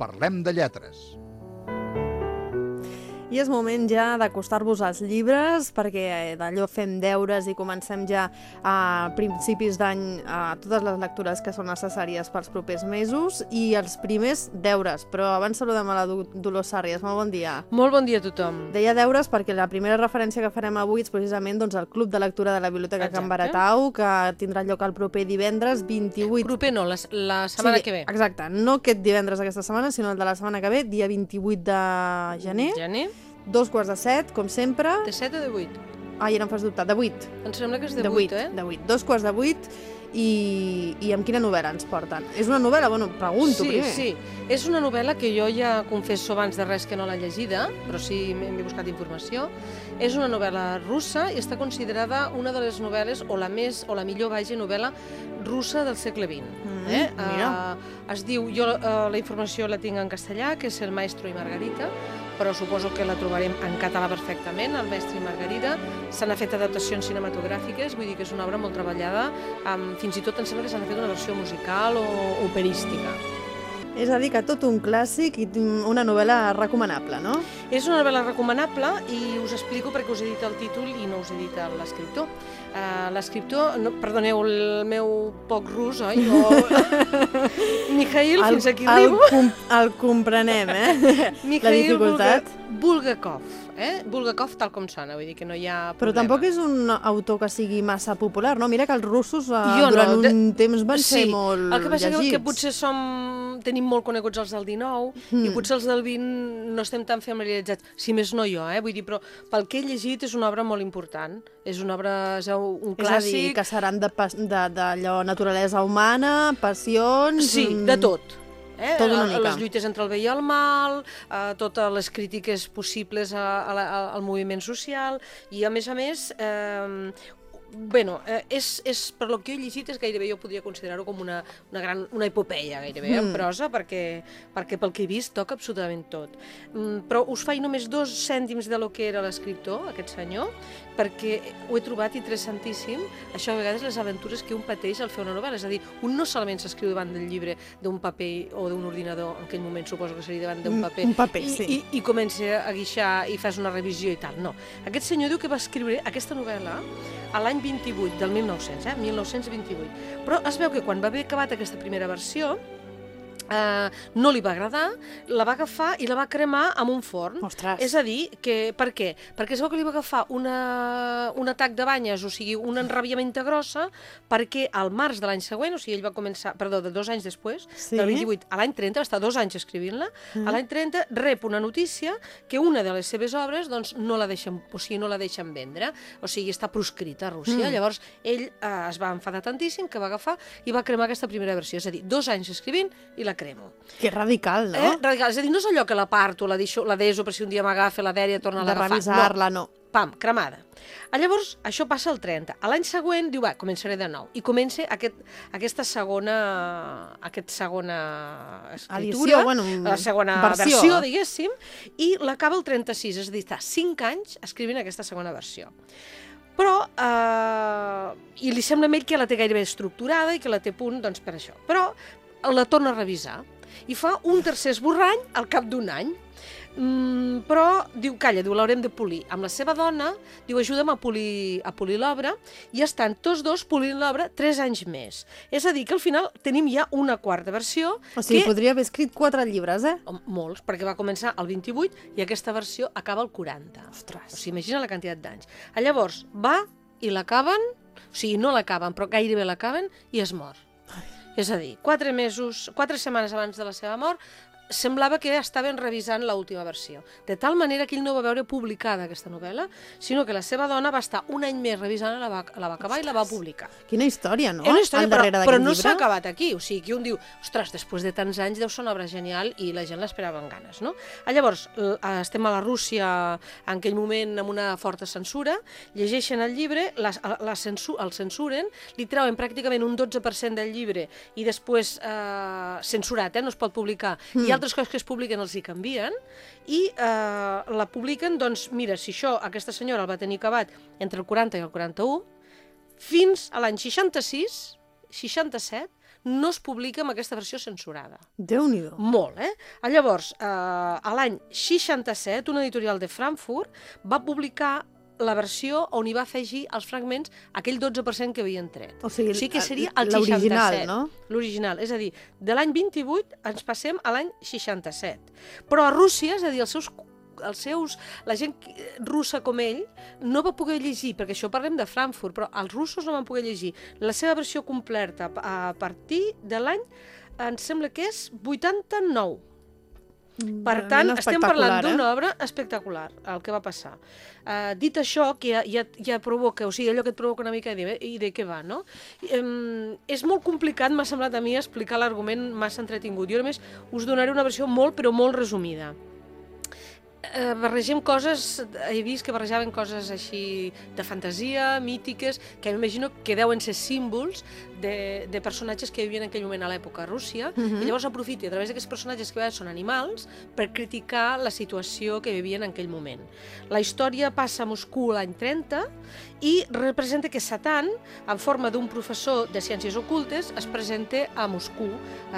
Parlem de lletres. I és moment ja d'acostar-vos als llibres, perquè eh, d'allò fem deures i comencem ja a principis d'any a totes les lectures que són necessàries pels propers mesos i els primers deures. Però abans saludem a la Dolors Sàrries. Molt bon dia. Molt bon dia a tothom. Deia deures perquè la primera referència que farem avui és precisament doncs, el Club de Lectura de la Biblioteca Exacte. Can Baratau, que tindrà lloc el proper divendres 28... Proper no, la, la setmana sí, que ve. Exacte, no aquest divendres aquesta setmana, sinó el de la setmana que ve, dia 28 de gener. Gener. Dos quarts de set, com sempre. De 7 o de 8? Ai, ara em fas dubtar, de 8. Em sembla que és de, de 8, 8, eh? De 8, dos quarts de 8 i, i amb quina novel·la ens porten? És una novel·la? Bueno, pregunto sí, primer. Sí, és una novel·la que jo ja confesso abans de res que no l'he llegida, però sí m'he buscat informació. És una novel·la russa i està considerada una de les novel·les, o la més, o la millor, vaja, novel·la russa del segle XX. Mm, eh? mira. Uh, es diu, jo uh, la informació la tinc en castellà, que és El maestro i Margarita, però suposo que la trobarem en català perfectament, El mestre i Margarida. Se n'ha fet adaptacions cinematogràfiques, vull dir que és una obra molt treballada, um, fins i tot em sembla que s'ha fet una versió musical o operística. És a dir, que tot un clàssic i una novel·la recomanable, no? És una novel·la recomanable i us explico perquè us he dit el títol i no us he dit l'escriptor. Uh, l'escriptor, no, perdoneu el meu poc rus, oi? O... Mikhail, el, fins aquí el, arribo. com, el comprenem, eh? Mikhail La dificultat. Bulga, Bulgakov, eh? Bulgakov tal com sona, vull dir que no hi ha Però problema. tampoc és un autor que sigui massa popular, no? Mira que els russos uh, Jo no, durant un de- temps van sí, ser molt el que passa llegits. que, potser som, tenim molt coneguts els del 19 mm. i potser els del 20 no estem tan familiaritzats, si més no jo, eh? vull dir, però pel que he llegit és una obra molt important, és una obra, és un És a dir, clàssic, que seran d'allò naturalesa humana, passions... sí, mm, de tot. Eh? Tot una mica. Les lluites entre el bé i el mal, eh, totes les crítiques possibles a, a la, a, al moviment social, i a més a més, eh, bueno, eh, és, és, per lo que he llegit, és gairebé jo podria considerar-ho com una, una gran una epopeia, gairebé, en Mm. prosa, perquè, perquè pel que he vist toca absolutament tot. Mm, però us faig només dos cèntims de lo que era l'escriptor, aquest senyor, perquè ho he trobat interessantíssim, això a vegades les aventures que un pateix al fer una novel·la, és a dir, un no solament s'escriu davant del llibre d'un paper o d'un ordinador, en aquell moment suposo que seria davant d'un Un- paper, un paper, i, sí. i, i comença a guixar i fas una revisió i tal. No. Aquest senyor diu que va escriure aquesta novel·la a l'any 28 del 1900, eh? 1928. Però es veu que quan va haver acabat aquesta primera versió, eh, no li va agradar, la va agafar i la va cremar amb un forn. Ostres. És a dir, que, per què? Perquè es veu que li va agafar una, un atac de banyes, o sigui, una enrabiamenta grossa, perquè al març de l'any següent, o sigui, ell va començar, perdó, de dos anys després, Sí. del 28 a l'any 30, va estar dos anys escrivint-la, Mm. a l'any 30 rep una notícia que una de les seves obres doncs, no, la deixen, o sigui, no la deixen vendre, o sigui, està proscrita a Rússia. Mm. Llavors, ell eh, es va enfadar tantíssim que va agafar i va cremar aquesta primera versió, és a dir, dos anys escrivint i la cremo. Que radical, no? Eh? Radical. És a dir, no és allò que la parto, la deixo, la deso per si un dia m'agafa la dèria torna a de l'agafar. revisar-la, no. No, pam, cremada. A llavors, això passa al 30. A l'any següent, diu, va, començaré de nou. I comença aquest, aquesta segona, aquest segona escritura, Edició, bueno, la segona versió. versió, diguéssim, i l'acaba el 36, és a dir, està 5 anys escrivint aquesta segona versió. Però, eh, i li sembla a ell que la té gairebé estructurada i que la té punt, doncs, per això. Però la torna a revisar i fa un tercer esborrany al cap d'un any. Mm, però, diu, calla, diu, l'haurem de polir. Amb la seva dona, diu, ajuda'm a polir, a polir l'obra, i estan tots dos polint l'obra tres anys més. És a dir, que al final tenim ja una quarta versió O sigui, que podria haver escrit quatre llibres, eh? molts, perquè va començar el 28 i aquesta versió acaba el 40. Ostres. O sigui, imagina la quantitat d'anys. Llavors, va i l'acaben, o sigui, no l'acaben, però gairebé l'acaben, i es mor. És a dir, quatre mesos, quatre setmanes abans de la seva mort, semblava que estaven revisant l'última versió. De tal manera que ell no va veure publicada aquesta novel·la, sinó que la seva dona va estar un any més revisant, la va, la va acabar i la va publicar. Quina història, no? Una història, però, però no s'ha acabat aquí. O sigui, que un diu, ostres, després de tants anys deu ser una obra genial i la gent l'esperava amb ganes, no? Ah, llavors, eh, estem a la Rússia en aquell moment amb una forta censura, llegeixen el llibre, la, la censu, el censuren, li treuen pràcticament un 12% del llibre i després eh, censurat, eh, no es pot publicar, mm. i altres coses que es publiquen els hi canvien, i eh, la publiquen, doncs, mira, si això aquesta senyora el va tenir acabat entre el 40 i el 41, fins a l'any 66, 67, no es publica amb aquesta versió censurada. Déu-n'hi-do. Molt, eh? Llavors, eh, a l'any 67, una editorial de Frankfurt va publicar la versió on hi va afegir els fragments aquell 12% que havien tret. O sigui, o sigui que seria el l'original, 67. no? L'original, és a dir, de l'any 28 ens passem a l'any 67. Però a Rússia, és a dir, els seus els seus, la gent russa com ell no va poder llegir, perquè això parlem de Frankfurt, però els russos no van poder llegir la seva versió completa a partir de l'any, em sembla que és 89. Per tant, estem parlant d'una eh? obra espectacular, el que va passar. Uh, dit això, que ja, ja, ja provoca, o sigui, allò que et provoca una mica de, i de què va, no? Um, és molt complicat, m'ha semblat a mi, explicar l'argument massa entretingut. Jo només us donaré una versió molt, però molt resumida. Eh, barregem coses, he vist que barrejaven coses així de fantasia, mítiques, que m'imagino que deuen ser símbols de, de personatges que vivien en aquell moment a l'època a Rússia, uh -huh. i llavors aprofita a través d'aquests personatges que a són animals per criticar la situació que vivien en aquell moment. La història passa a Moscou l'any 30 i representa que Satan, en forma d'un professor de ciències ocultes, es presenta a Moscou eh,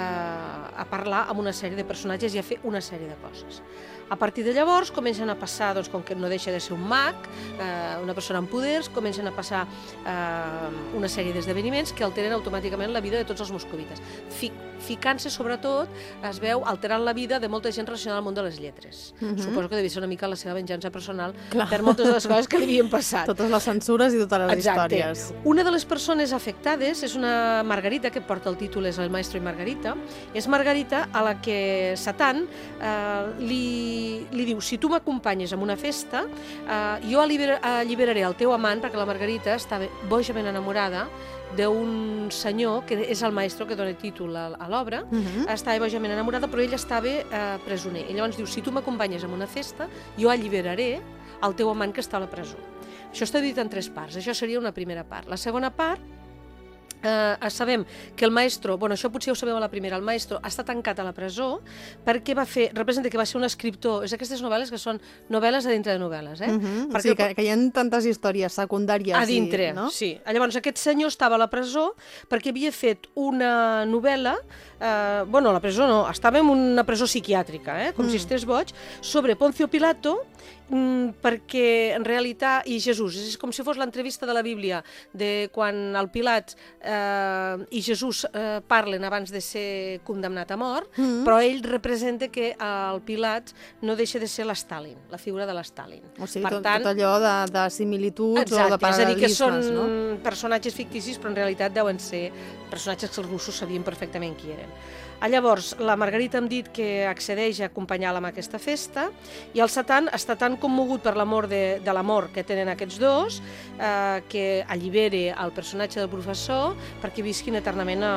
a parlar amb una sèrie de personatges i a fer una sèrie de coses. A partir de llavors comencen a passar, doncs, com que no deixa de ser un mag, eh, una persona amb poders, comencen a passar eh, una sèrie d'esdeveniments que alteren automàticament la vida de tots els moscovites. Fic ficant-se, sobretot, es veu alterant la vida de molta gent relacionada al món de les lletres. Uh Mhm. -huh. Suposo que devia ser una mica la seva venjança personal Clar. per moltes de les coses que li havien passat. Totes les censures i totes les Exacte. històries. Una de les persones afectades és una Margarita, que porta el títol és El maestro i Margarita. És Margarita a la que Satan eh, li, li diu si tu m'acompanyes a una festa, eh, jo alliber, alliberaré el teu amant, perquè la Margarita estava bojament enamorada d'un senyor, que és el maestro que dona títol a, a l'obra, Uh -huh. estava bojament enamorada, però ell estava eh, presoner. I llavors diu, si tu m'acompanyes a una festa, jo alliberaré el teu amant que està a la presó. Això està dit en tres parts. Això seria una primera part. La segona part eh, sabem que el maestro, bueno, això potser ho sabem a la primera, el maestro està tancat a la presó perquè va fer, representa que va ser un escriptor, és aquestes novel·les que són novel·les a dintre de novel·les, eh? Uh -huh. O Perquè sigui, que, que hi ha tantes històries secundàries. a dintre, i, no? sí. Llavors, aquest senyor estava a la presó perquè havia fet una novel·la, eh, bueno, a la presó no, estava en una presó psiquiàtrica, eh, com mm. si estés boig, sobre Poncio Pilato, mm, perquè en realitat, i Jesús, és com si fos l'entrevista de la Bíblia, de quan el Pilat eh, i Jesús eh, parlen abans de ser condemnat a mort, Mm. però ell representa que el Pilat no deixa de ser l'Stalin, la figura de l'Stalin. O sigui, Per tot, tant, tot allò de, de similituds o de Exacte, és a dir, que són paral·lelismes, no? personatges ficticis, però en realitat deuen ser personatges que els russos sabien perfectament qui eren. Ah, Llavors, la Margarita hem dit que accedeix a acompanyar-la en aquesta festa i el Satan està tan commogut per l'amor de, de l'amor que tenen aquests dos eh, que allibere el personatge del professor perquè visquin eternament eh,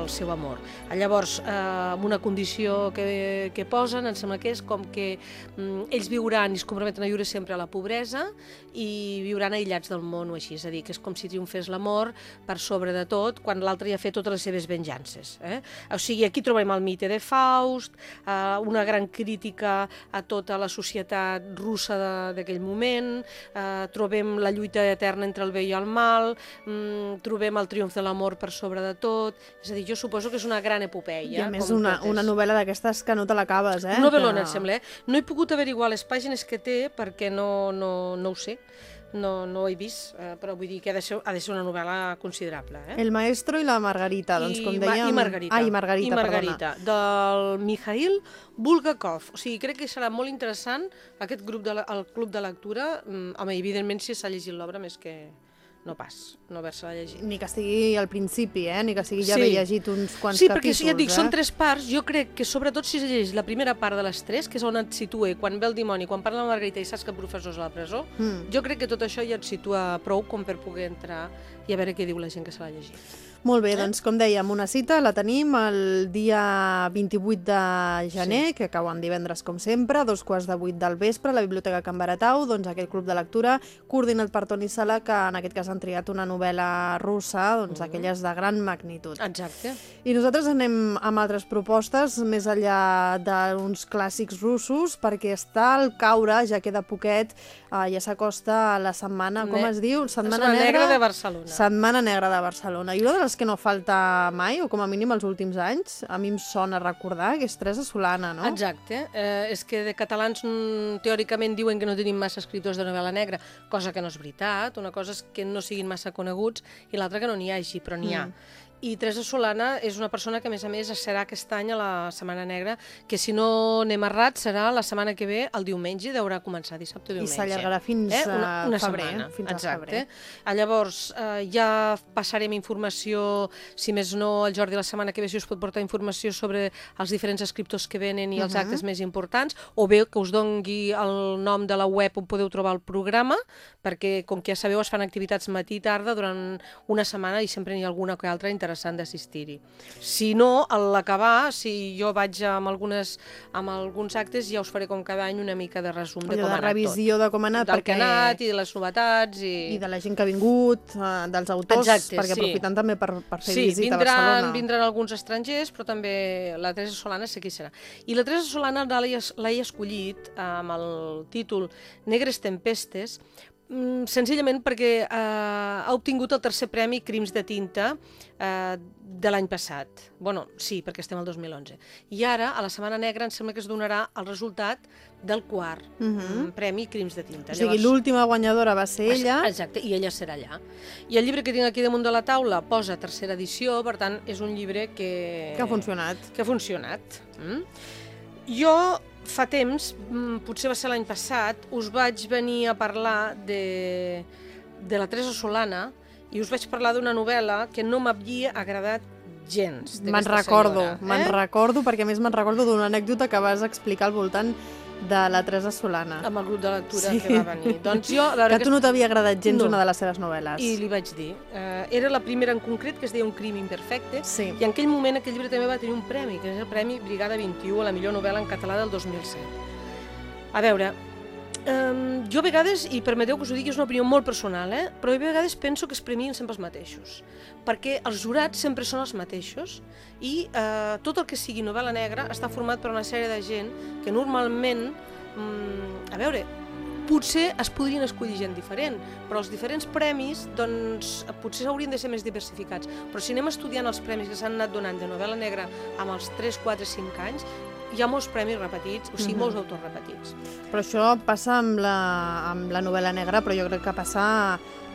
el seu amor. Ah, Llavors, eh, amb una condició que, que posen, em sembla que és com que mm, ells viuran i es comprometen a viure sempre a la pobresa i viuran aïllats del món o així, és a dir, que és com si triomfés l'amor per sobre de tot quan l'altre ja ha fet totes les seves venjances. Eh? O sigui, aquí trobem el mite de Faust, eh, una gran crítica a tota la societat russa d'aquell moment, eh, trobem la lluita eterna entre el bé i el mal, mm, trobem el triomf de l'amor per sobre de tot, és a dir, jo suposo que és una gran epopeia. I a més com una, totes. una novel·la d'aquestes que no te l'acabes, eh? Un novel·lon, que... em sembla, eh? No he pogut averiguar les pàgines que té perquè no, no, no ho sé, no, no ho he vist, eh, però vull dir que ha de ser, ha de ser una novel·la considerable. Eh? El maestro i la Margarita, doncs com I, Ma- dèiem... I Margarita. Ah, i Margarita, I Margarita del Mikhail Bulgakov. O sigui, crec que serà molt interessant aquest grup de la, el club de lectura. Mm, home, evidentment, si s'ha llegit l'obra, més que no pas, no haver-se-la llegit. Ni que estigui al principi, eh? Ni que sigui ja Sí. haver llegit uns quants Sí, perquè capítols, si ja et dic, eh? són tres parts, jo crec que sobretot si llegeix la primera part de les tres, que és on et situa quan ve el dimoni, quan parla la Margarita i saps que el professor és a la presó, Mm. jo crec que tot això ja et situa prou com per poder entrar i a veure què diu la gent que se l'ha llegit. Molt bé, Eh? doncs com dèiem, una cita la tenim el dia 28 de gener, sí. que acaben divendres com sempre, a dos quarts de vuit del vespre, a la Biblioteca Can Baratau, doncs aquest club de lectura coordinat per Toni Sala, que en aquest cas han triat una novel·la russa, doncs aquelles de gran magnitud. Exacte. I nosaltres anem amb altres propostes, més enllà d'uns clàssics russos, perquè està al caure, ja queda poquet, eh, ja s'acosta la setmana, com Ne- es diu? Setmana, Setmana Negra de Barcelona. Setmana Negra de Barcelona. I una de les que no falta mai, o com a mínim els últims anys, a mi em sona recordar, que és Teresa Solana, no? Exacte. Eh, és que de catalans mm, teòricament diuen que no tenim massa escriptors de novel·la negra, cosa que no és veritat. Una cosa és que no siguin massa coneguts i l'altra que no n'hi hagi, però n'hi ha. Mm. I Teresa Solana és una persona que, a més a més, serà aquest any a la Setmana Negra, que si no anem errat, serà la setmana que ve, el diumenge, deurà començar dissabte o I diumenge. s'allargarà fins eh? una, una a febrer. setmana, Fins exacte. a febrer. Ah, Llavors, eh, ja passarem informació, si més no, el Jordi la setmana que ve si us pot portar informació sobre els diferents escriptors que venen i els Mhm. actes més importants, o bé que us dongui el nom de la web on podeu trobar el programa, perquè, com que ja sabeu, es fan activitats matí i tarda durant una setmana i sempre n'hi ha alguna que altra interessant d'assistir-hi. Si no, a l'acabar, si jo vaig amb, algunes, amb alguns actes, ja us faré com cada any una mica de resum de Allò com ha de anat revisió de com ha tot. anat, Del perquè... que ha anat i de les novetats i... i de la gent que ha vingut, eh, dels autors, Exacte, perquè sí. aprofitant també per, per fer Sí, visita a vindran, Barcelona. vindran alguns estrangers, però també la Teresa Solana sé qui serà. I la Teresa Solana l'he es- l'he escollit amb el títol Negres tempestes, senzillament perquè eh, ha obtingut el tercer premi Crims de tinta eh, de l'any passat. bueno, sí, perquè estem al 2011. I ara, a la Setmana Negra, em sembla que es donarà el resultat del quart Mhm. mm, premi Crims de tinta. O sigui, l'última guanyadora va ser ella. Exacte, i ella serà allà. I el llibre que tinc aquí damunt de la taula posa tercera edició, per tant, és un llibre que... Que ha funcionat. Que ha funcionat. Mm? Jo, fa temps, mm, potser va ser l'any passat, us vaig venir a parlar de, de la Teresa Solana i us vaig parlar d'una novel·la que no m'havia agradat gens. Me'n recordo, senyora, me'n eh? recordo, perquè a més me'n recordo d'una anècdota que vas explicar al voltant de la Teresa Solana. Amb el grup de lectura Sí. que va venir. Doncs jo, la Que a tu no t'havia agradat gens No. una de les seves novel·les. I li vaig dir. Eh, era la primera en concret, que es deia Un crim imperfecte, Sí. i en aquell moment aquell llibre també va tenir un premi, que és el Premi Brigada 21 a la millor novel·la en català del 2007. A veure, um, jo a vegades, i permeteu que us ho digui, és una opinió molt personal, eh? però a vegades penso que es premien sempre els mateixos, perquè els jurats sempre són els mateixos i eh, tot el que sigui novel·la negra està format per una sèrie de gent que normalment, mm, a veure, potser es podrien escollir gent diferent, però els diferents premis doncs, potser haurien de ser més diversificats. Però si anem estudiant els premis que s'han anat donant de novel·la negra amb els 3, 4, 5 anys, hi ha molts premis repetits, o sigui, molts autors repetits. Però això passa amb la, amb la novel·la negra, però jo crec que passa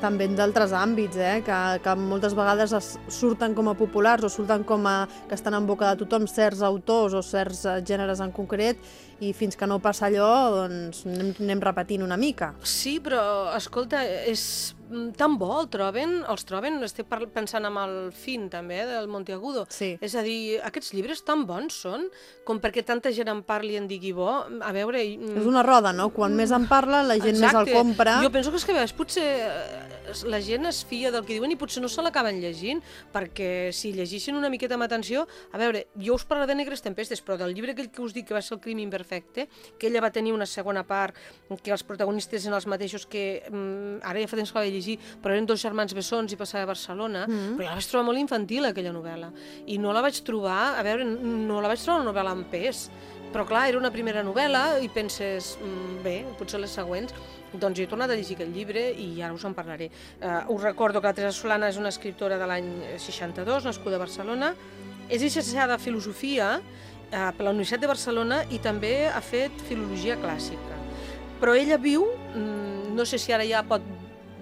també d'altres àmbits, eh? que, que moltes vegades es surten com a populars o surten com a que estan en boca de tothom certs autors o certs eh, gèneres en concret i fins que no passa allò doncs anem, anem repetint una mica. Sí, però, escolta, és mm, tan bo el troben, els troben, estic pensant amb el Fin, també, eh, del Monteagudo. Sí. És a dir, aquests llibres tan bons són com perquè tanta gent en parli i en digui bo. A veure... mm, És una roda, no? Quan més en parla, la gent més el compra. Jo penso que és que a vegades potser eh, la gent es fia del que diuen i potser no se l'acaben llegint, perquè si llegissin una miqueta amb atenció... A veure, jo us parlo de Negres Tempestes, però del llibre aquell que us dic que va ser el crim imperfecte, que ella va tenir una segona part, que els protagonistes eren els mateixos que... Mm, ara ja fa temps que la vaig llegir, però eren dos germans bessons i passava a Barcelona, Mm. però ja la vaig trobar molt infantil, aquella novel·la. I no la vaig trobar, a veure, no la vaig trobar una novel·la amb pes, però clar, era una primera novel·la i penses, mm, bé, potser les següents, doncs he tornat a llegir aquest llibre i ara us en parlaré. Uh, us recordo que la Teresa Solana és una escriptora de l'any 62, nascuda a Barcelona, és llicenciada de Filosofia uh, per la Universitat de Barcelona i també ha fet Filologia Clàssica. Però ella viu, mm, no sé si ara ja pot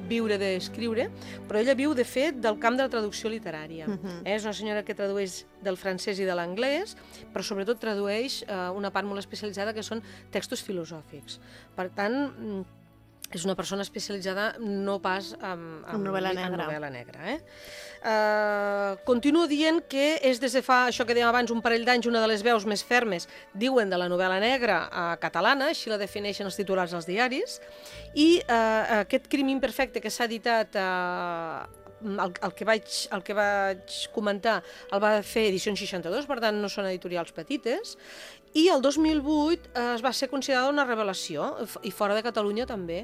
viure d'escriure, però ella viu, de fet, del camp de la traducció literària. Mhm. Eh, És una senyora que tradueix del francès i de l'anglès, però sobretot tradueix eh, una part molt especialitzada que són textos filosòfics. Per tant, mm, és una persona especialitzada no pas en, En novel·la en negra. novel·la negra eh? Uh, continuo dient que és des de fa, això que dèiem abans, un parell d'anys, una de les veus més fermes, diuen de la novel·la negra uh, catalana, així la defineixen els titulars als diaris, i uh, aquest crim imperfecte que s'ha editat uh, el, el, que vaig, el que vaig comentar el va fer Edicions 62, per tant no són editorials petites, i el 2008 eh, es va ser considerada una revelació, i fora de Catalunya també.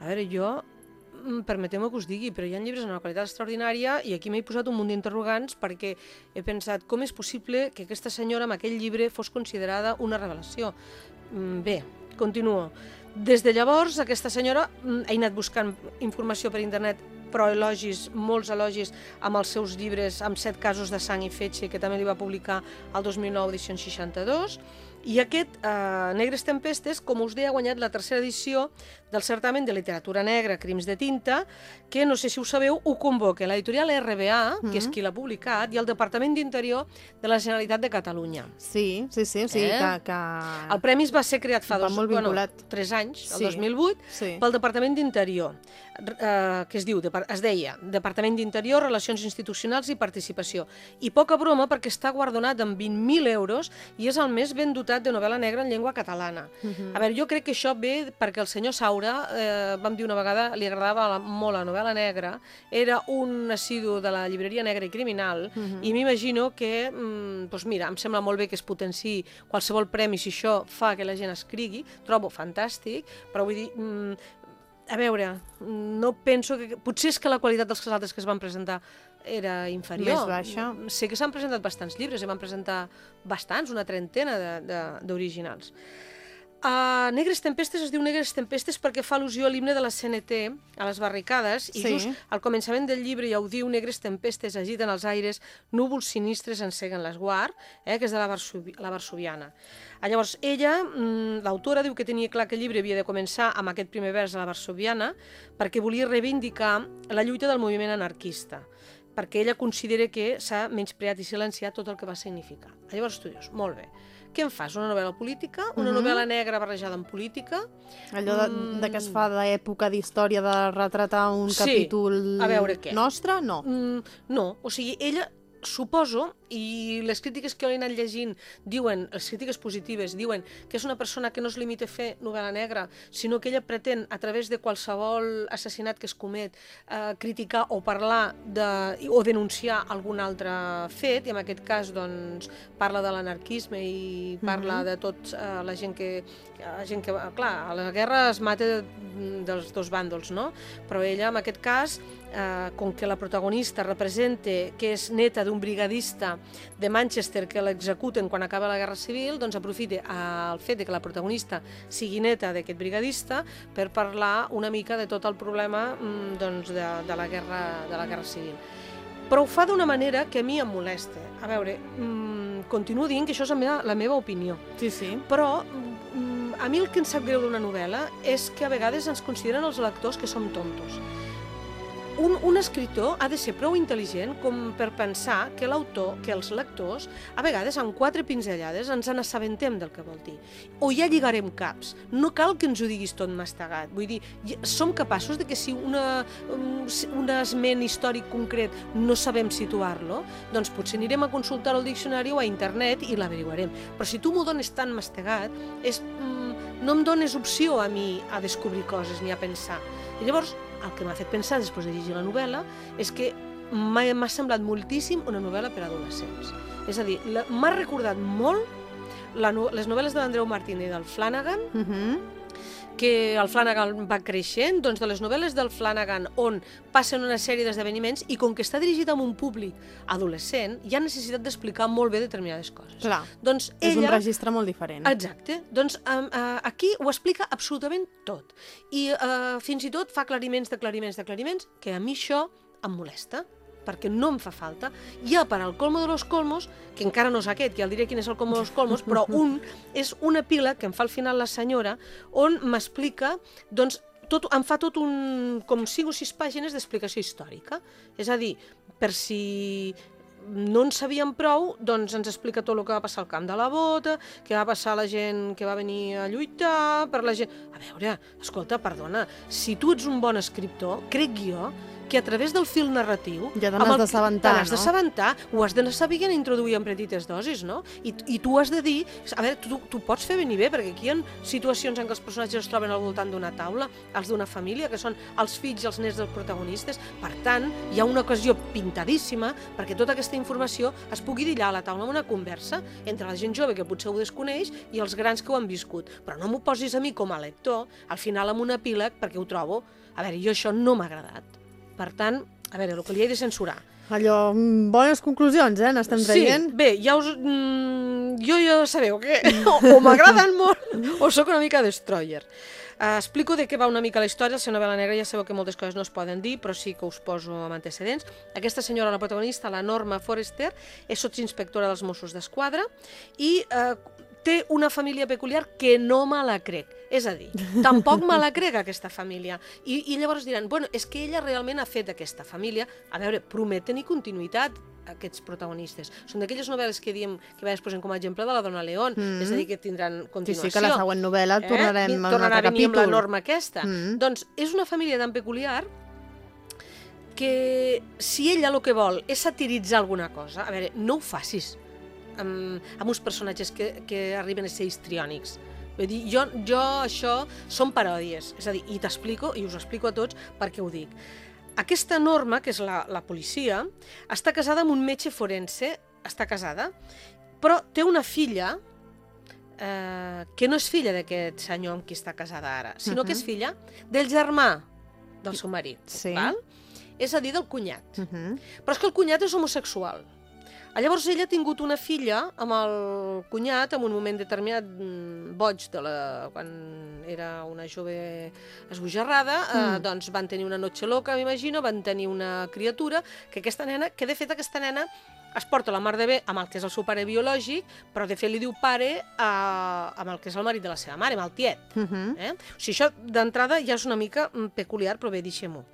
A veure, jo mm, permeteu-me que us digui, però hi ha llibres en una qualitat extraordinària i aquí m'he posat un munt d'interrogants perquè he pensat com és possible que aquesta senyora amb aquell llibre fos considerada una revelació. Mm, Bé, continuo. Des de llavors, aquesta senyora mm, ha anat buscant informació per internet però elogis, molts elogis amb els seus llibres, amb set casos de sang i fetge, que també li va publicar el 2009, edició 62, i aquest, eh, Negres Tempestes, com us deia, ha guanyat la tercera edició del certamen de literatura negra, Crims de tinta, que, no sé si ho sabeu, ho convoca l'editorial RBA, que és Mhm. qui l'ha publicat, i el Departament d'Interior de la Generalitat de Catalunya. Sí, sí, sí, o sigui Eh? que... que... El premi es va ser creat fa Va dos, bueno, tres anys, el Sí. 2008, Sí. pel Departament d'Interior, eh, que es diu, es deia Departament d'Interior, Relacions Institucionals i Participació. I poca broma perquè està guardonat amb 20.000 euros i és el més ben dotat de novel·la negra en llengua catalana. Mhm. A veure, jo crec que això ve perquè el senyor Saura, eh, vam dir una vegada, li agradava la, molt la novel·la negra, era un assidu de la llibreria negra i criminal, Mhm. i m'imagino que, mm, doncs mira, em sembla molt bé que es potenciï qualsevol premi si això fa que la gent escrigui, trobo fantàstic, però vull dir, mm, a veure, no penso que... Potser és que la qualitat dels altres que es van presentar era inferior. Més baixa. Sé que s'han presentat bastants llibres, i van presentar bastants, una trentena de- de- d'originals. Uh, Negres Tempestes es diu Negres Tempestes perquè fa al·lusió a l'himne de la CNT, a les barricades, i Sí. just al començament del llibre ja ho diu, Negres Tempestes agiten els aires, núvols sinistres enceguen l'esguard, eh, que és de la, Varsovi la Varsoviana. Ah, llavors, ella, mm, l'autora, diu que tenia clar que el llibre havia de començar amb aquest primer vers de la Varsoviana perquè volia reivindicar la lluita del moviment anarquista perquè ella considera que s'ha menyspreat i silenciat tot el que va significar. Llavors tu dius, molt bé, què en fas? Una novel·la política? Una Mhm. novel·la negra barrejada amb política? Allò de, de que es Mm. fa d'època d'història de retratar un Sí, capítol a veure què. nostre, no. Mm, no, o sigui, ella suposo, i les crítiques que jo he anat llegint diuen, les crítiques positives diuen que és una persona que no es limita a fer novel·la negra, sinó que ella pretén, a través de qualsevol assassinat que es comet, eh, criticar o parlar de, o denunciar algun altre fet, i en aquest cas doncs, parla de l'anarquisme i parla Mhm. de tot eh, la gent que, gent que... Clar, a la guerra es mata dels dos bàndols, no? Però ella, en aquest cas, eh, com que la protagonista representa que és neta d'un brigadista de Manchester que l'executen quan acaba la Guerra Civil, doncs aprofita eh, el fet de que la protagonista sigui neta d'aquest brigadista per parlar una mica de tot el problema mm, doncs, de, de, la guerra, de la Guerra Civil. Però ho fa d'una manera que a mi em molesta. A veure, mm, continuo dient que això és la meva, la meva opinió. Sí, sí. Però a mi el que em sap greu d'una novel·la és que a vegades ens consideren els lectors que som tontos. Un, un escriptor ha de ser prou intel·ligent com per pensar que l'autor, que els lectors, a vegades amb quatre pinzellades ens en assabentem del que vol dir. O ja lligarem caps. No cal que ens ho diguis tot mastegat. Vull dir, som capaços de que si una, un, si un esment històric concret no sabem situar-lo, doncs potser anirem a consultar al diccionari o a internet i l'averiguarem. Però si tu m'ho dones tan mastegat, és, mm, no em dones opció a mi a descobrir coses ni a pensar. I llavors, el que m'ha fet pensar després de llegir la novel·la és que m'ha semblat moltíssim una novel·la per a adolescents. És a dir, m'ha recordat molt la, les novel·les de l'Andreu Martín i del Flanagan, Uh -huh. Que el Flanagan va creixent, doncs de les novel·les del Flanagan on passen una sèrie d'esdeveniments i com que està dirigit a un públic adolescent, hi ha necessitat d'explicar molt bé determinades coses. Clar, Doncs és un ella... registre molt diferent. Exacte. Doncs um, uh, aquí ho explica absolutament tot. I uh, fins i tot fa aclariments d'aclariments d'aclariments que a mi això em molesta perquè no em fa falta. Ja per al colmo de los colmos, que encara no és aquest, que ja el diré quin és el colmo de los colmos, però un és una pila que em fa al final la senyora, on m'explica, doncs, tot, em fa tot un, com 5 o 6 pàgines d'explicació històrica. És a dir, per si no en sabíem prou, doncs ens explica tot el que va passar al camp de la bota, què va passar la gent que va venir a lluitar, per la gent... A veure, escolta, perdona, si tu ets un bon escriptor, crec jo que a través del fil narratiu... Ja el- d'assabentar, no? d'assabentar, ho has d'anar sabent introduir en petites dosis, no? I, I tu has de dir... A veure, tu, tu pots fer venir bé, perquè aquí hi ha situacions en què els personatges es troben al voltant d'una taula, els d'una família, que són els fills i els nets dels protagonistes. Per tant, hi ha una ocasió pintadíssima perquè tota aquesta informació es pugui dir a la taula amb una conversa entre la gent jove que potser ho desconeix i els grans que ho han viscut. Però no m'ho posis a mi com a lector, al final amb un epíleg, perquè ho trobo... A veure, jo això no m'ha agradat. Per tant, a veure, el que li he de censurar. Allò, mm, bones conclusions, eh? N'estem traient. Sí, bé, ja us... Mm, jo ja sabeu que o, o m'agraden molt o sóc una mica destroyer. Uh, explico de què va una mica la història, la novel·la negra ja sabeu que moltes coses no es poden dir, però sí que us poso amb antecedents. Aquesta senyora, la protagonista, la Norma Forrester, és sotsinspectora dels Mossos d'Esquadra i uh, té una família peculiar que no me la crec. És a dir, tampoc me la crec aquesta família. I, I llavors diran, bueno, és que ella realment ha fet aquesta família, a veure, promet tenir continuïtat aquests protagonistes. Són d'aquelles novel·les que diem, que vaig posant com a exemple de la Dona León, mm. és a dir, que tindran Sí, continuació. sí, que la següent novel·la tornarem eh? a un Tornarà altre amb la capítol. norma aquesta. Mm. Doncs és una família tan peculiar que si ella el que vol és satiritzar alguna cosa, a veure, no ho facis amb, amb uns personatges que, que arriben a ser histriònics. Vull dir, jo, jo això són paròdies, és a dir, i t'explico, i us explico a tots per què ho dic. Aquesta Norma, que és la, la policia, està casada amb un metge forense, està casada, però té una filla eh, que no és filla d'aquest senyor amb qui està casada ara, sinó uh -huh. que és filla del germà del seu marit, Sí. val? és a dir, del cunyat. Uh -huh. Però és que el cunyat és homosexual. Ah, Llavors ella ha tingut una filla amb el cunyat en un moment determinat mm, boig de la, quan era una jove esbojarrada, mm. eh, doncs van tenir una noche loca, m'imagino, van tenir una criatura, que aquesta nena, que de fet aquesta nena es porta la mar de bé amb el que és el seu pare biològic, però de fet li diu pare a, amb el que és el marit de la seva mare, amb el tiet. Uh -huh. Eh? O sigui, això d'entrada ja és una mica mm, peculiar, però bé, deixem-ho.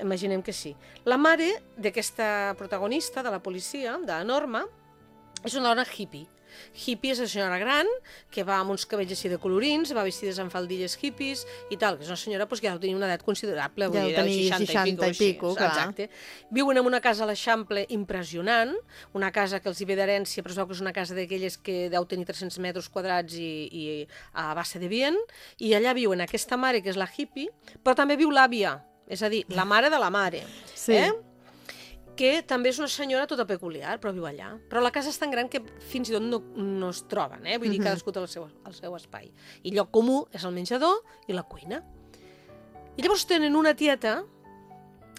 Imaginem que sí. La mare d'aquesta protagonista, de la policia, de la Norma, és una dona hippie. Hippie és la senyora gran, que va amb uns cabells així de colorins, va vestides amb faldilles hippies i tal, que és una senyora doncs, que ja deu tenir una edat considerable, vull Ja deu dir, deu tenir 60, 60 i pico, i pico, clar. exacte. Viuen en una casa a l'Eixample impressionant, una casa que els hi ve d'herència, però es veu que és una casa d'aquelles que deu tenir 300 metres quadrats i, i a base de vient, i allà viuen aquesta mare, que és la hippie, però també viu l'àvia, és a dir, la mare de la mare. Sí. Eh? Que també és una senyora tota peculiar, però viu allà. Però la casa és tan gran que fins i tot no, no es troben, eh? vull dir, Mhm. cadascú té el seu, el seu espai. I lloc comú és el menjador i la cuina. I llavors tenen una tieta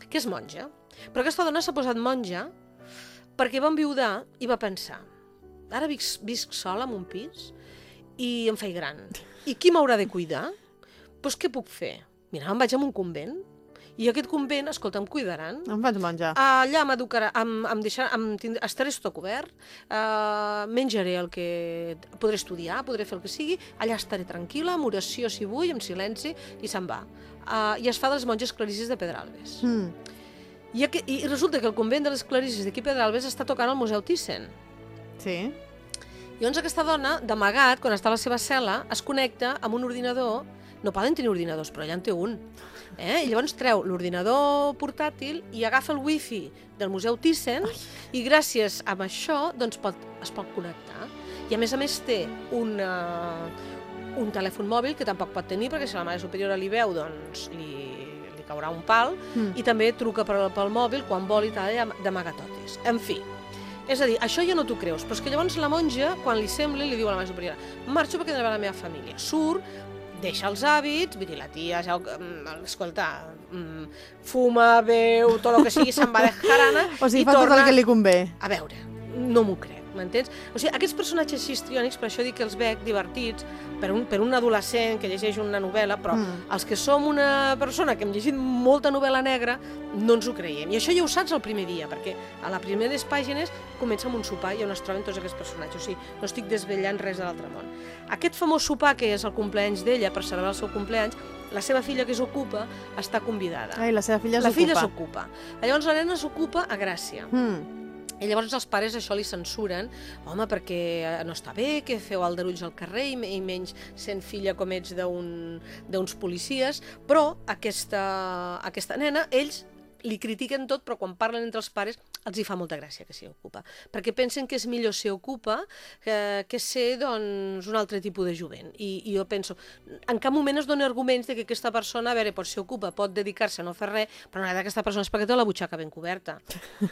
que és monja, però aquesta dona s'ha posat monja perquè va enviudar i va pensar ara visc, visc sola en un pis i em faig gran. I qui m'haurà de cuidar? Doncs pues què puc fer? Mira, em vaig a un convent i aquest convent, escolta, em cuidaran, Em faig menjar. Allà m'educarà, em, em deixarà, em tindrà, estaré tot cobert, uh, menjaré el que... podré estudiar, podré fer el que sigui, allà estaré tranquil·la, amb oració si vull, amb silenci, i se'n va. Uh, I es fa de les monges clarisses de Pedralbes. Mm. I, aqu- I resulta que el convent de les clarisses d'aquí Pedralbes està tocant al Museu Thyssen. Sí. Llavors aquesta dona, d'amagat, quan està a la seva cel·la, es connecta amb un ordinador, no poden tenir ordinadors, però ja en té un. Eh? I llavors treu l'ordinador portàtil i agafa el wifi del Museu Thyssen i gràcies a això doncs pot, es pot connectar. I a més a més té una, un telèfon mòbil que tampoc pot tenir perquè si la mare superiora li veu doncs li, li caurà un pal Mm. i també truca pel, pel mòbil quan vol i tal d'amagatotis. En fi, és a dir, això ja no t'ho creus, però és que llavors la monja, quan li sembla, li diu a la mare superiora marxo perquè he d'anar a la meva família. Surt, deixa els hàbits, vull dir, la tia, ja, mm, escolta, mm, fuma, beu, tot el que sigui, se'n va de jarana O sigui, i fa tot torna... el que li convé. A veure, no m'ho crec, m'entens? O sigui, aquests personatges histriònics, per això dic que els veig divertits, per un, per un adolescent que llegeix una novel·la, però Mm. els que som una persona que hem llegit molta novel·la negra, no ens ho creiem. I això ja ho saps el primer dia, perquè a les primeres pàgines comença amb un sopar i on es troben tots aquests personatges. O sigui, no estic desvetllant res de l'altre món. Aquest famós sopar, que és el compleanys d'ella, per celebrar el seu compleanys, la seva filla que s'ocupa està convidada. Ai, la seva filla la filla s'ocupa. s'ocupa. Llavors la nena s'ocupa a Gràcia. Mm. I llavors els pares això li censuren, home, perquè eh, no està bé que feu aldarulls al carrer i, me- i menys sent filla com ets d'un- d'uns policies, però aquesta, aquesta nena, ells li critiquen tot, però quan parlen entre els pares els hi fa molta gràcia que s'hi ocupa, perquè pensen que és millor ser ocupa que, que ser doncs, un altre tipus de jovent. I, I jo penso, en cap moment es dona arguments de que aquesta persona, a veure, pot ser ocupa, pot dedicar-se a no fer res, però no aquesta persona és perquè té la butxaca ben coberta.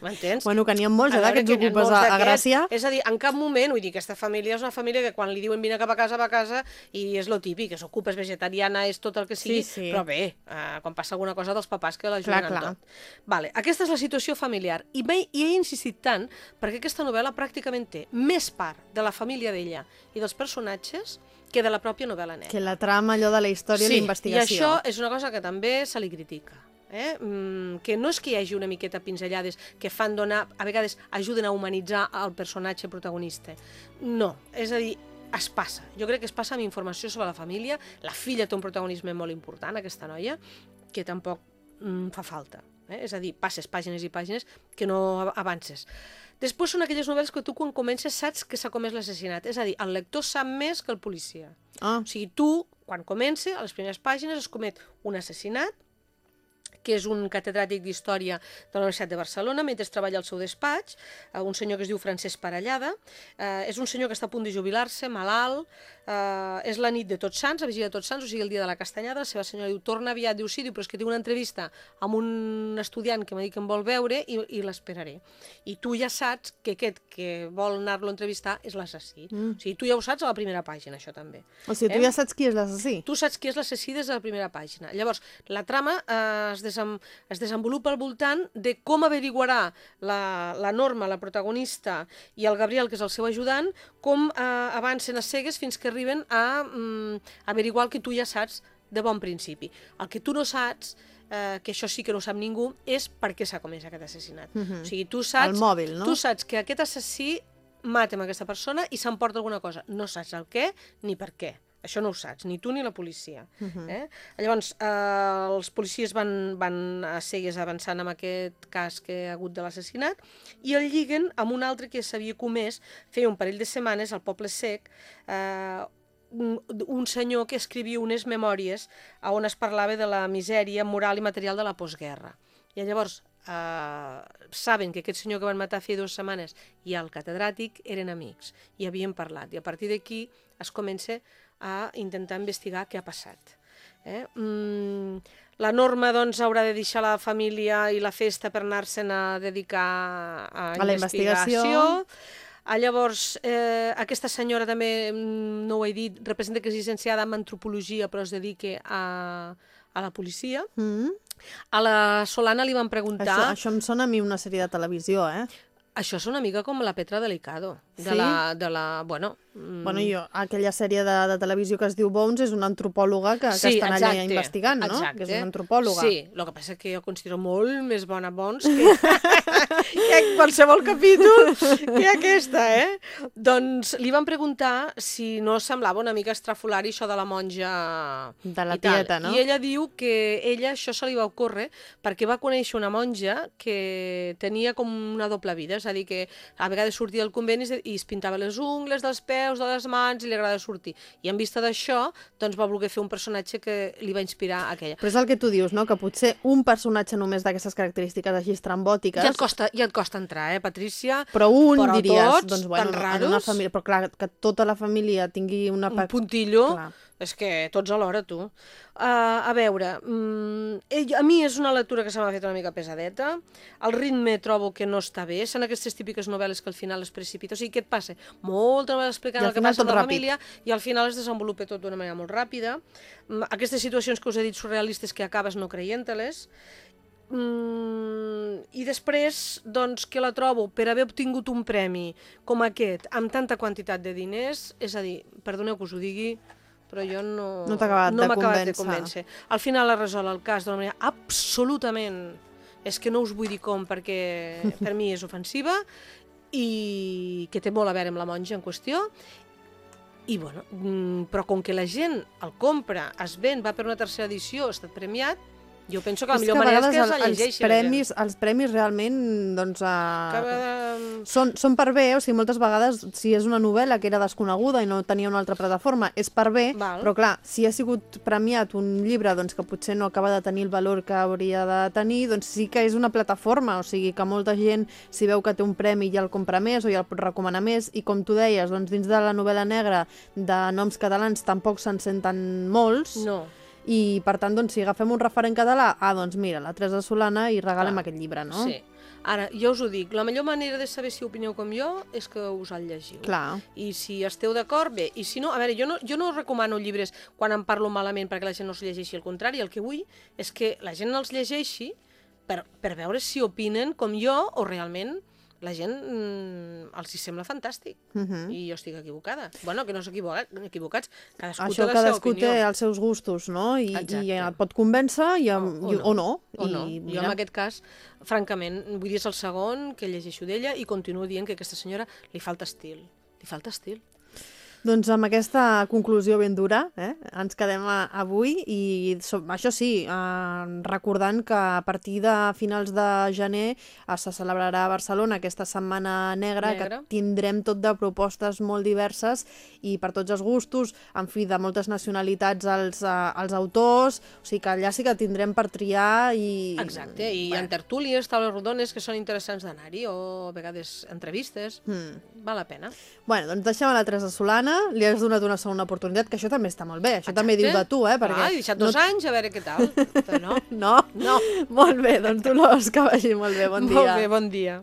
M'entens? bueno, que n'hi ha molts, eh, d'aquests ocupes a, a. Gràcia. És a dir, en cap moment, vull dir, aquesta família és una família que quan li diuen vine cap a casa, va a casa, i és lo típic, és ocupa, és vegetariana, és tot el que sigui, Sí, sí. però bé, eh, quan passa alguna cosa dels papàs que l'ajuden en tot. Vale, aquesta és la situació familiar. I, mai, I he insistit tant perquè aquesta novel·la pràcticament té més part de la família d'ella i dels personatges que de la pròpia novel·la neta. Que la trama, allò de la història i sí, la investigació. i això és una cosa que també se li critica. Eh? Mm, que no és que hi hagi una miqueta pinzellades que fan donar, a vegades ajuden a humanitzar el personatge protagonista. No, és a dir, es passa. Jo crec que es passa amb informació sobre la família. La filla té un protagonisme molt important, aquesta noia, que tampoc mm, fa falta. Eh? És a dir, passes pàgines i pàgines que no av- avances. Després són aquelles novel·les que tu quan comences saps que s'ha comès l'assassinat. És a dir, el lector sap més que el policia. Ah, O sigui, tu, quan comença, a les primeres pàgines es comet un assassinat, que és un catedràtic d'Història de la Universitat de Barcelona, mentre treballa al seu despatx, eh, un senyor que es diu Francesc Parellada, eh, és un senyor que està a punt de jubilar-se, malalt, eh, és la nit de Tots Sants, la vigilia de Tots Sants, o sigui, el dia de la castanyada, la seva senyora diu, torna aviat, diu, sí, diu, però és que tinc una entrevista amb un estudiant que m'ha dit que em vol veure i, i l'esperaré. I tu ja saps que aquest que vol anar-lo a entrevistar és l'assassí. Mm. O sigui, tu ja ho saps a la primera pàgina, això també. o sigui, tu Eh? ja saps qui és l'assassí. Tu saps qui és l'assassí des de la primera pàgina. Llavors, la trama eh, es, desem es desenvolupa al voltant de com averiguarà la, la Norma, la protagonista, i el Gabriel, que és el seu ajudant, com eh, avancen a cegues fins que arriben a mm, averiguar el que tu ja saps de bon principi. El que tu no saps eh, que això sí que no sap ningú, és per què s'ha comès aquest assassinat. Mhm. O sigui, tu saps... El mòbil, no? Tu saps que aquest assassí mata amb aquesta persona i s'emporta alguna cosa. No saps el què ni per què. Això no ho saps, ni tu ni la policia. Uh Mhm. -huh. eh? Llavors, eh, els policies van, van a cegues avançant amb aquest cas que ha hagut de l'assassinat i el lliguen amb un altre que s'havia comès feia un parell de setmanes al Poble Sec, eh, un, un senyor que escrivia unes memòries a on es parlava de la misèria moral i material de la postguerra. I llavors eh, saben que aquest senyor que van matar feia dues setmanes i el catedràtic eren amics i havien parlat. I a partir d'aquí es comença a intentar investigar què ha passat. Eh? Mm, la Norma doncs, haurà de deixar la família i la festa per anar-se'n a dedicar a, A la investigació. Ah, llavors, eh, aquesta senyora també, mm, no ho he dit, representa que és llicenciada en antropologia però es dedica a, a la policia. Mm? A la Solana li van Això, preguntar... això em sona a mi una sèrie de televisió, eh? Això és una mica com la Petra Delicado. De Sí? la, de la, bueno, mm, Bueno, jo, aquella sèrie de, de televisió que es diu Bones és una antropòloga que, que està allà investigant, no? exacte. Que és una antropòloga. Sí, el que passa és que jo considero molt més bona Bones que, que qualsevol capítol que aquesta, eh? Doncs li van preguntar si no semblava una mica estrafolari això de la monja De la i tal. tieta, no? I ella diu que ella això se li va ocórrer perquè va conèixer una monja que tenia com una doble vida, és a dir, que a vegades sortia del convent i es- i es pintava les ungles dels peus, de les mans, i li agrada sortir. I en vista d'això, doncs va voler fer un personatge que li va inspirar aquella. Però és el que tu dius, no? Que potser un personatge només d'aquestes característiques així estrambòtiques... Ja et, costa, ja et costa entrar, eh, Patrícia? Però un, Però diries, tots, doncs, bueno, tan en una raros. família... Però clar, que tota la família tingui una... Un puntillo, Clar. és que tots alhora, tu. Uh, a veure, mm, a mi és una lectura que se m'ha fet una mica pesadeta, el ritme trobo que no està bé, són aquestes típiques novel·les que al final es precipita, o sigui, què et passa? Molta novel·la explicant el que passa tot la ràpid. família i al final es desenvolupa tot d'una manera molt ràpida. Mm, Aquestes situacions que us he dit surrealistes que acabes no creient-te-les, Mm, I després, doncs, que la trobo per haver obtingut un premi com aquest, amb tanta quantitat de diners, és a dir, perdoneu que us ho digui, però jo no, No t'ha acabat no de m'ha acabat de convèncer. convèncer. Al final es resol el cas d'una manera absolutament... És que no us vull dir com, perquè per mi és ofensiva i que té molt a veure amb la monja en qüestió i bueno, mm, però com que la gent el compra, es ven, va per una tercera edició, ha estat premiat, Jo penso que la millor a manera és vegades que els llegeixi. gent. premis, els premis realment doncs, uh, Que, eh, són, són per bé, o sigui, moltes vegades si és una novel·la que era desconeguda i no tenia una altra plataforma, és per bé, Val. però clar, si ha sigut premiat un llibre doncs, que potser no acaba de tenir el valor que hauria de tenir, doncs sí que és una plataforma, o sigui que molta gent si veu que té un premi ja el compra més o ja el pot recomanar més, i com tu deies, doncs, dins de la novel·la negra de noms catalans tampoc se'n senten molts, no. I per tant, doncs, si agafem un referent català, ah, doncs mira, la Teresa Solana i regalem Clar. aquest llibre, no? Sí. Ara, jo us ho dic, la millor manera de saber si opineu com jo és que us el llegiu. Clar. I si esteu d'acord, bé. I si no, a veure, jo no, jo no recomano llibres quan em parlo malament perquè la gent no els llegeixi. Al contrari, el que vull és que la gent els llegeixi per, per veure si opinen com jo o realment la gent mm, els hi sembla fantàstic. Uh -huh. I jo estic equivocada. Bueno, que no s'equivoca- equivocats. Cadascú Això té la seva cadascú opinió. té els seus gustos, no? I, Exacte. i et pot convèncer i, o, O- i, no. o no. O no. I, Jo en aquest cas, francament, vull dir, és el segon que llegeixo d'ella i continuo dient que aquesta senyora li falta estil. Li falta estil. Doncs amb aquesta conclusió ben dura eh, ens quedem a, avui i això sí, eh, recordant que a partir de finals de gener eh, se celebrarà a Barcelona aquesta Setmana Negra, Negra. que tindrem tot de propostes molt diverses i per tots els gustos, en fi, de moltes nacionalitats als, eh, als autors, o sigui que allà sí que tindrem per triar i... Exacte, i ha Bé. tertúlies, taules rodones que són interessants d'anar-hi, o a vegades entrevistes. Mm. Val la pena. Bueno, doncs deixem a la Teresa Solana, li has donat una segona oportunitat, que això també està molt bé, això també diu de tu, eh? Perquè Ah, he deixat dos anys, a veure què tal. Però no. No? No. Molt bé, doncs tu que vagi molt bé, bon dia. Molt bé, bon dia.